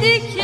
de que